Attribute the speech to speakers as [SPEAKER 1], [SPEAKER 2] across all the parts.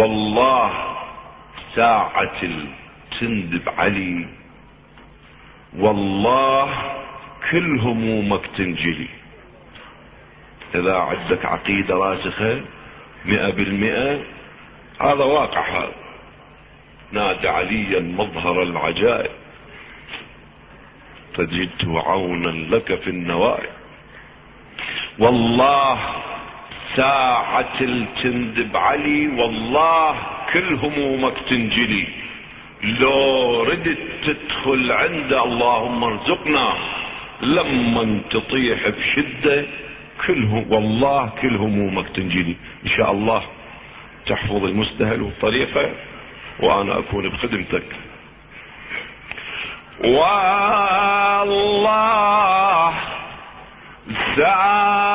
[SPEAKER 1] والله ساعة تندب علي والله كل همومك تنجلي إذا عندك عقيدة راسخة مئة بالمئة هذا واقع. هذا نادى عليا مظهر العجائب. فجدته عونا لك في النوائب والله ساعة تندب علي والله كل همومك تنجلي. لو ردت تدخل عند اللهم ارزقنا لما تطيح بشدة كل والله كل همومك تنجلي. إن شاء الله تحفظ المستهل والطريقة وأنا أكون بخدمتك. والله ساعة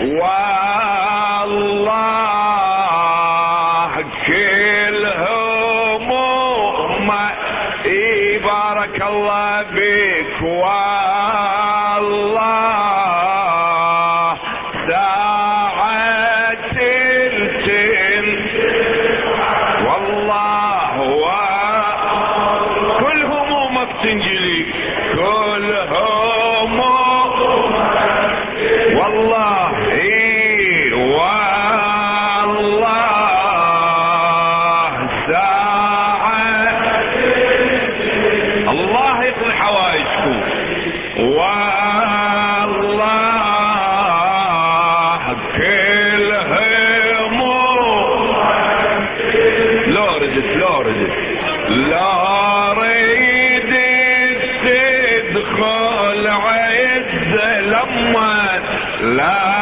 [SPEAKER 1] والله لما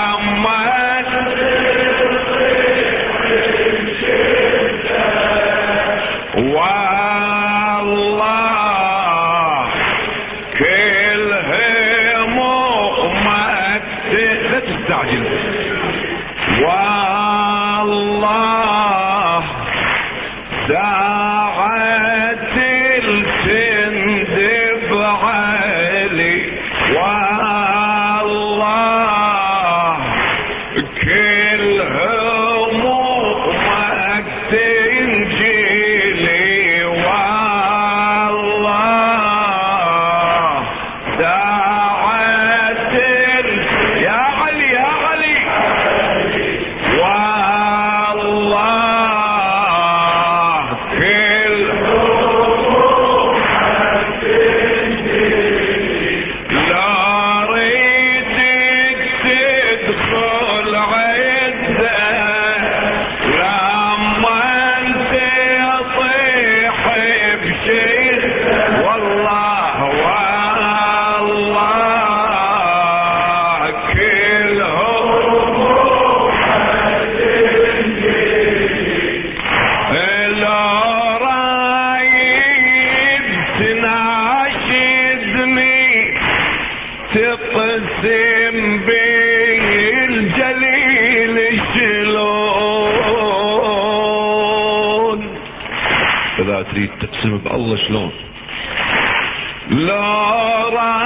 [SPEAKER 1] لا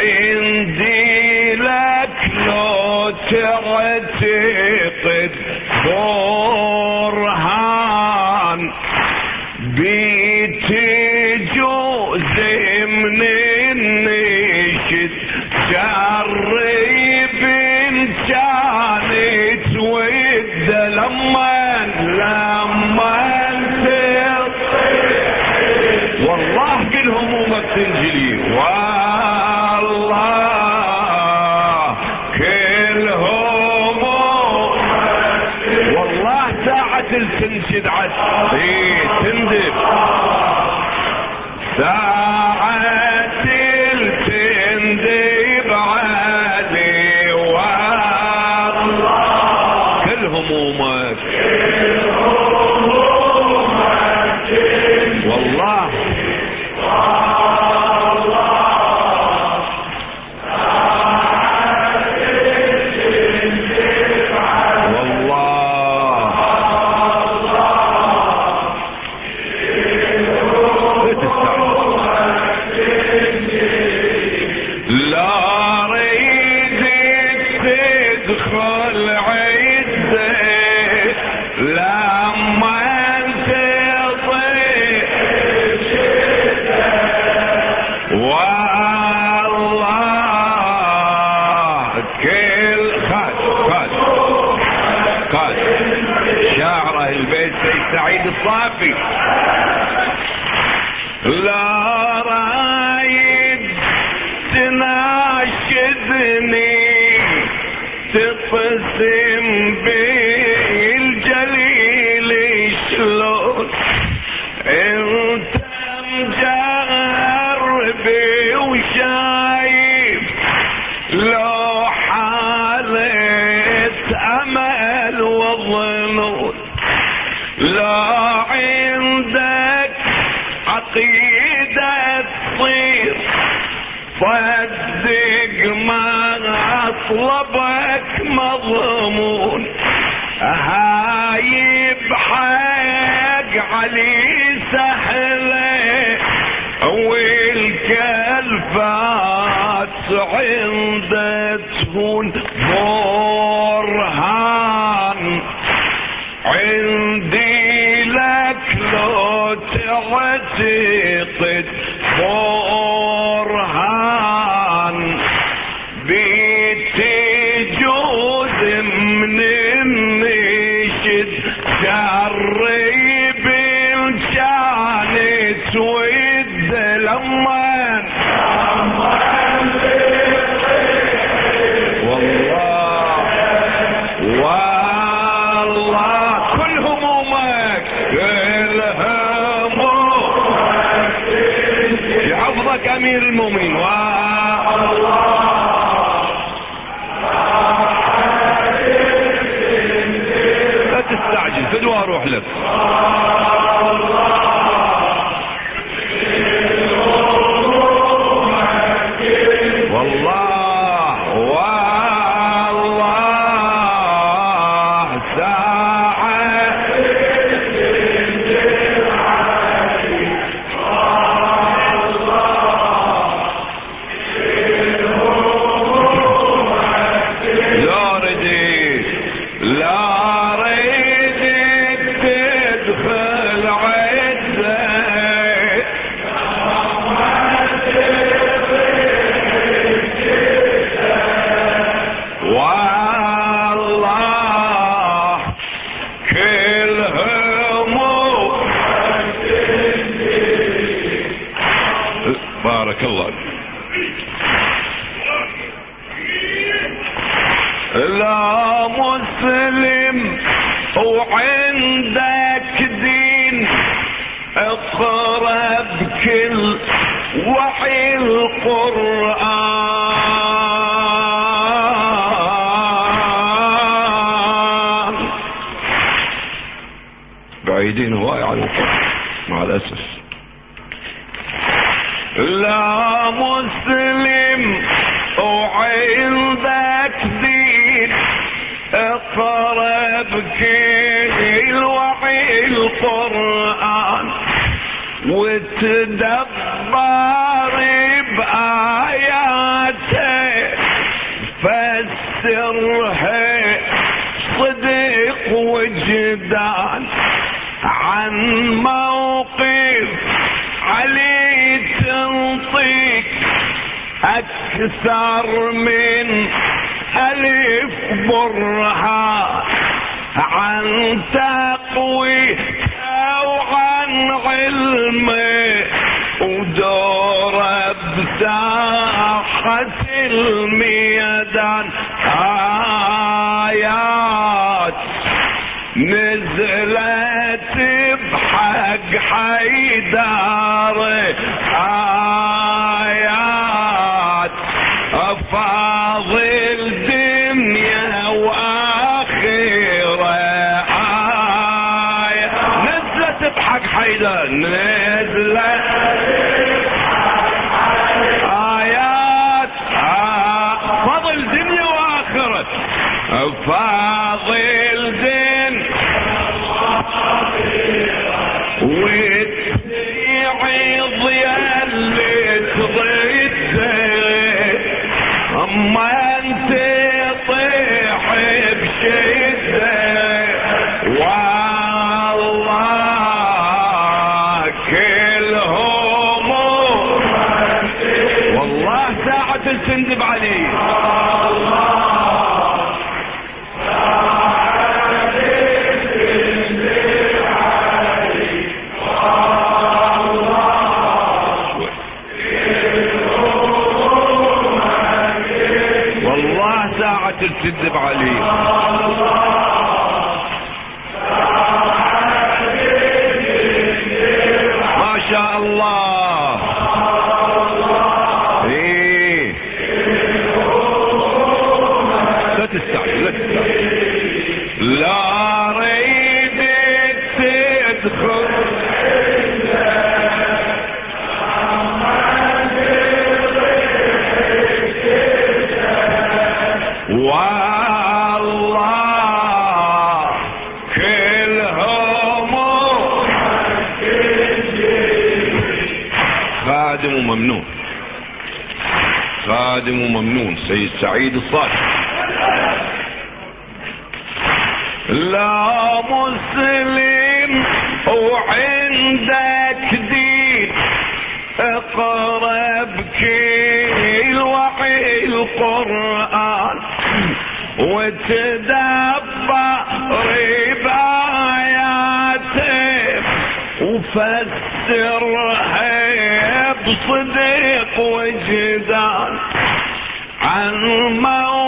[SPEAKER 1] عندي لك لو تعتي تقسم بالجليل شلون انت مجرب وشايف لو حالة أمل وظنون. لا عندك عقيدة تصير. صدق ما اطلبك لي سحلة والكلفات عند تكون عندي لك لو تعتقد الدين اقرأ بكل وحي القرآن. بعيدين هواي عن القرآن مع الأسف. لا مسلم وعندك دين اقرأ بكل القرآن وتدبر بآياته. فسره صدق وجدان عن موقف علي تنطيك أكثر من ألف برهان. عن تقدير الميدان حياة. نزلت بحق حيدان. أما أنت تستعجل لا تستعجل لا ريدك تدخل خادم وممنون. سيد سعيد الصالح. مسلم وعندك دين اقربك بكي الوحي القرآن وتدبر بآياته وفسرها بصدق وجدان عن موت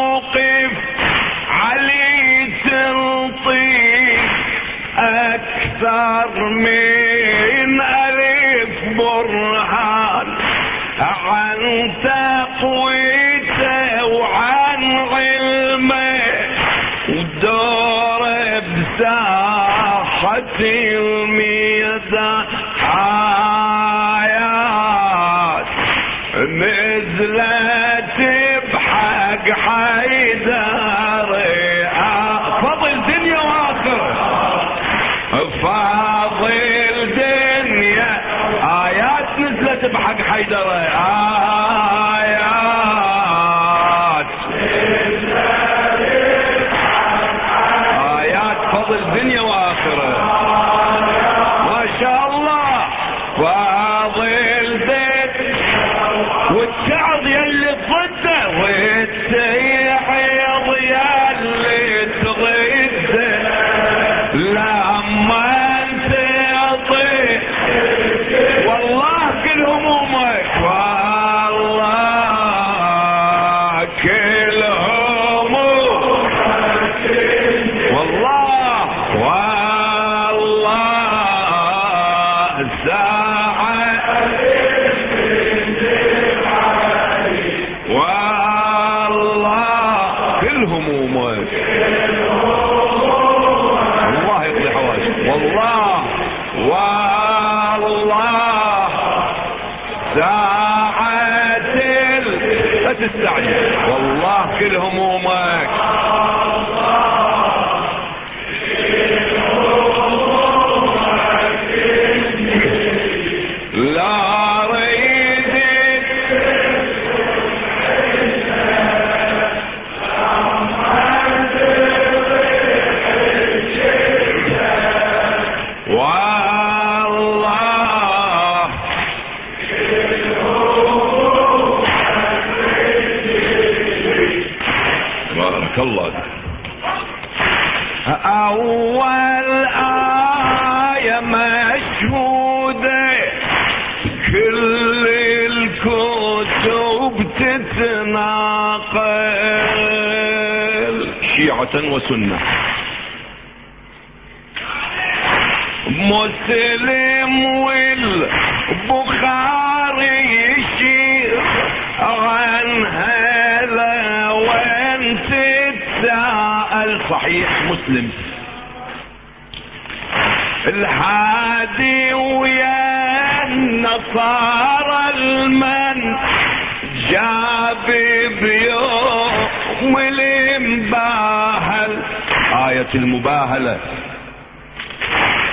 [SPEAKER 1] will win تستعجل والله كل همومك وسنة. مسلم والبخاري يشير عن هلا وانت تسأل صحيح مسلم. الحادي ويا النصارى المن جاب بيوم المباهل آية المباهلة.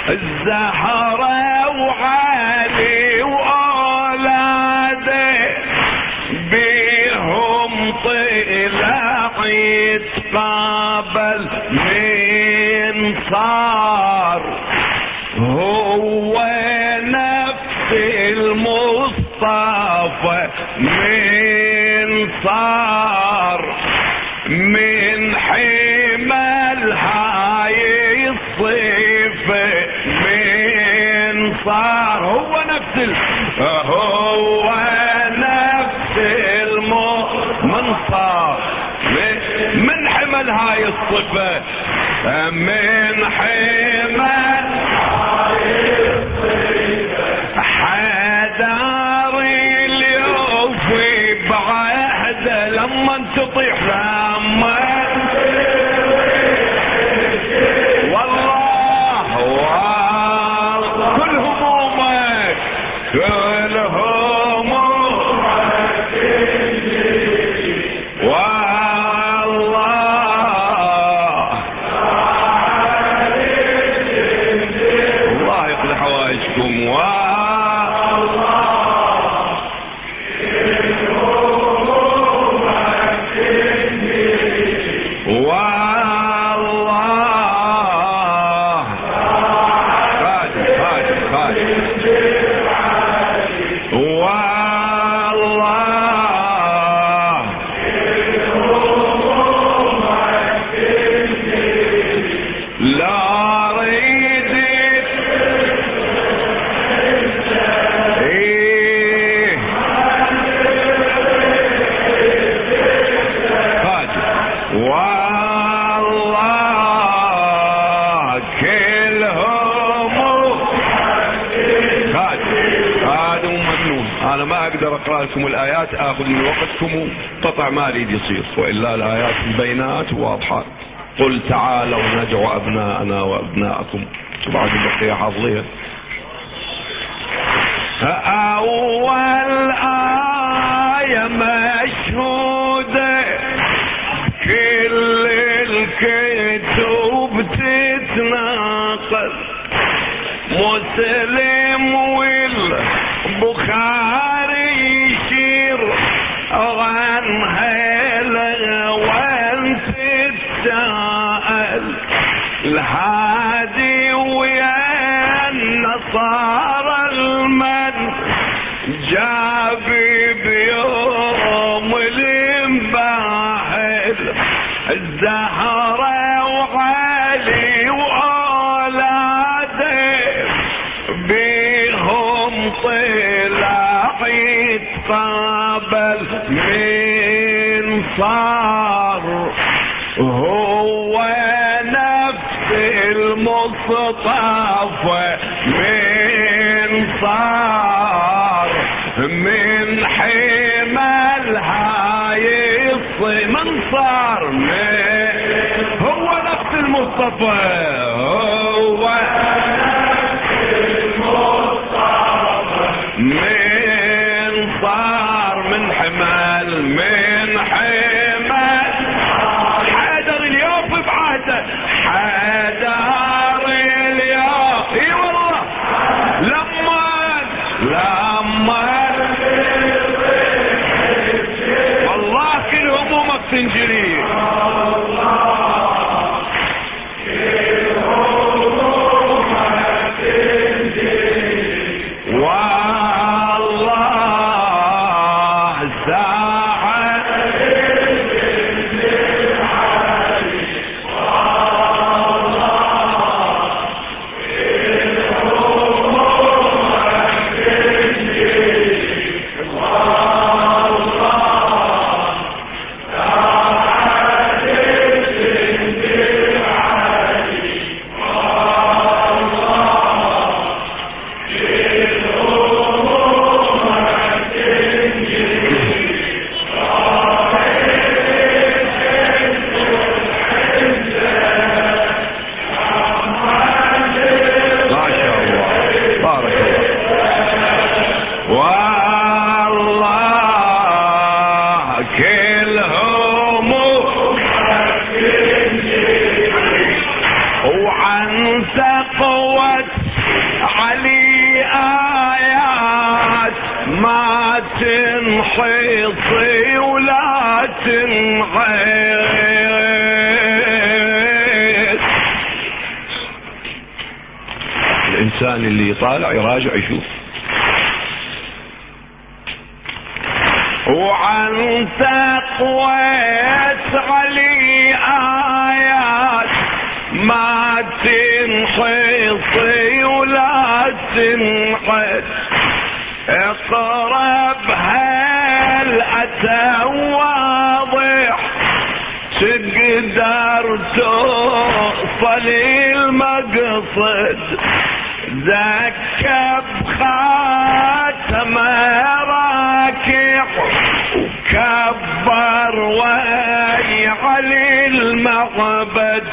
[SPEAKER 1] الزهرة وعلي وأولاده بيهم طلع يتقابل من صار. هو نفس المصطفى من صار. من حمل هاي الصيفة من صار هو نفس. هو نفس المو من حمل هاي الصفة من حمل حداري mas como há وقتكم قطع ما أريد يصير وإلا الآيات البينات واضحة. قل تعالوا ندعو أبناءنا وأبناءكم. بعد البقيه حافظيها. أول آية مشهودة. كل الكتب تتناقل مسلم طلع يتقابل من صار هو نفس المصطفى من صار من حمل هاي الص- من صار هو نفس المصطفى. تنحصي ولا تنعيش الإنسان اللي يطالع يراجع يشوف. وعن تقوى علي آيات ما تنحصي ولا تنحص اقرب هل اتى واضح. تقدر توصل المقصد. ذكب خاتم راكع وكبر ويعلي المعبد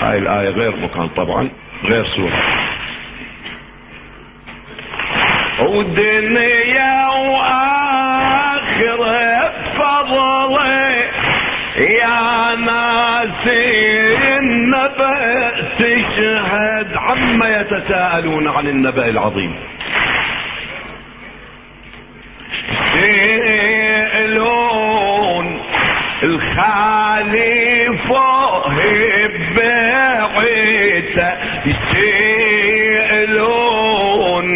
[SPEAKER 1] هاي الآية غير مكان طبعا غير سورة. ودنيا وآخرة بفضله يا ناسي النبأ تشهد عما يتساءلون عن النبأ العظيم. يسألون الخالفه بعيته يسألون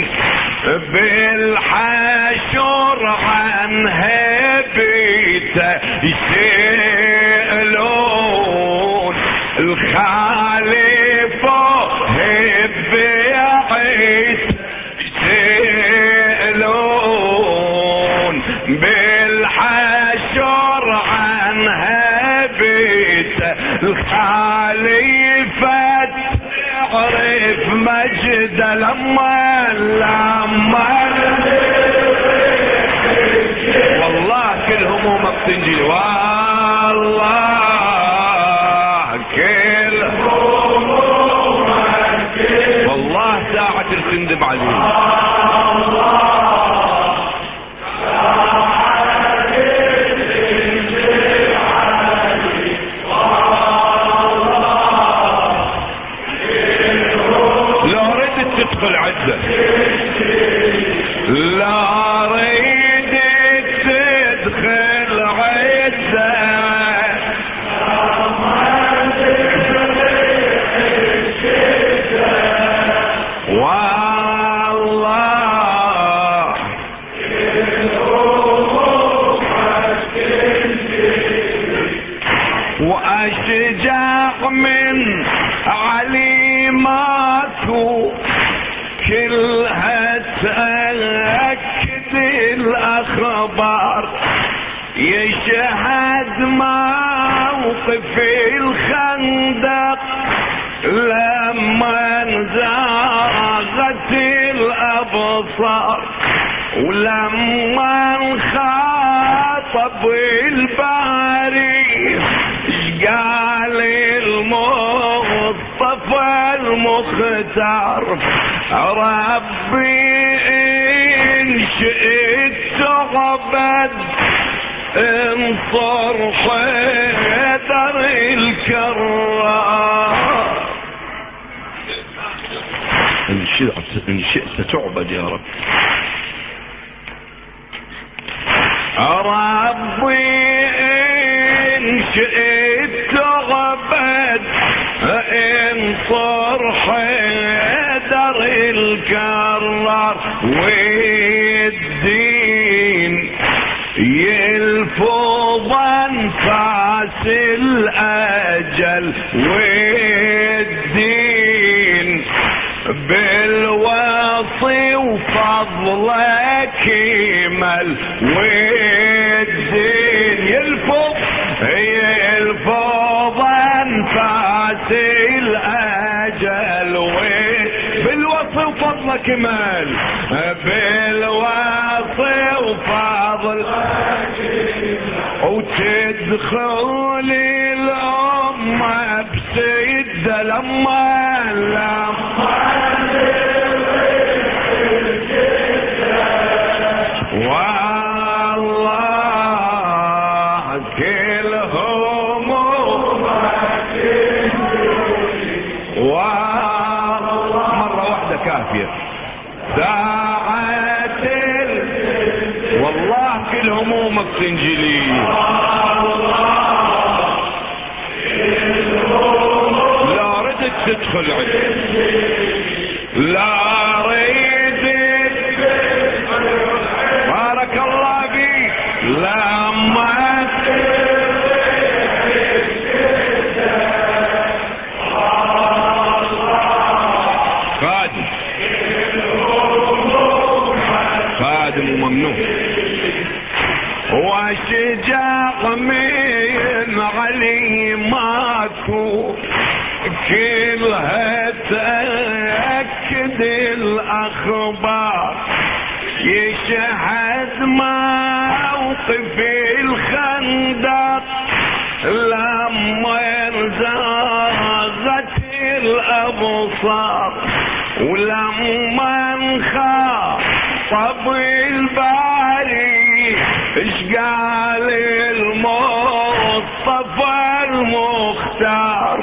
[SPEAKER 1] بالحشر عن هبيته يسألون الخالفه لا يشهد موقف الخندق لما زاغت الأبصار ولما انخاطب الباري قال المصطفى المختار ربي إن شئت تعبد انصر حيدر الكرة إن شئت, إن شئت تعبد يا رب.
[SPEAKER 2] ربي إن شئت تعبد انصر حيدر الكرة ويد يلفظ انفاس الأجل والدين بالوصي وفضلك يمل والدين. يلفظ يلفظ انفاس الأجل بالوصي وفضلك يمل the clothes. ردت تدخل عندي لا انخاطب الباري إيش قال المصطفى المختار؟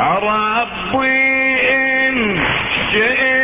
[SPEAKER 2] ربي إن شئت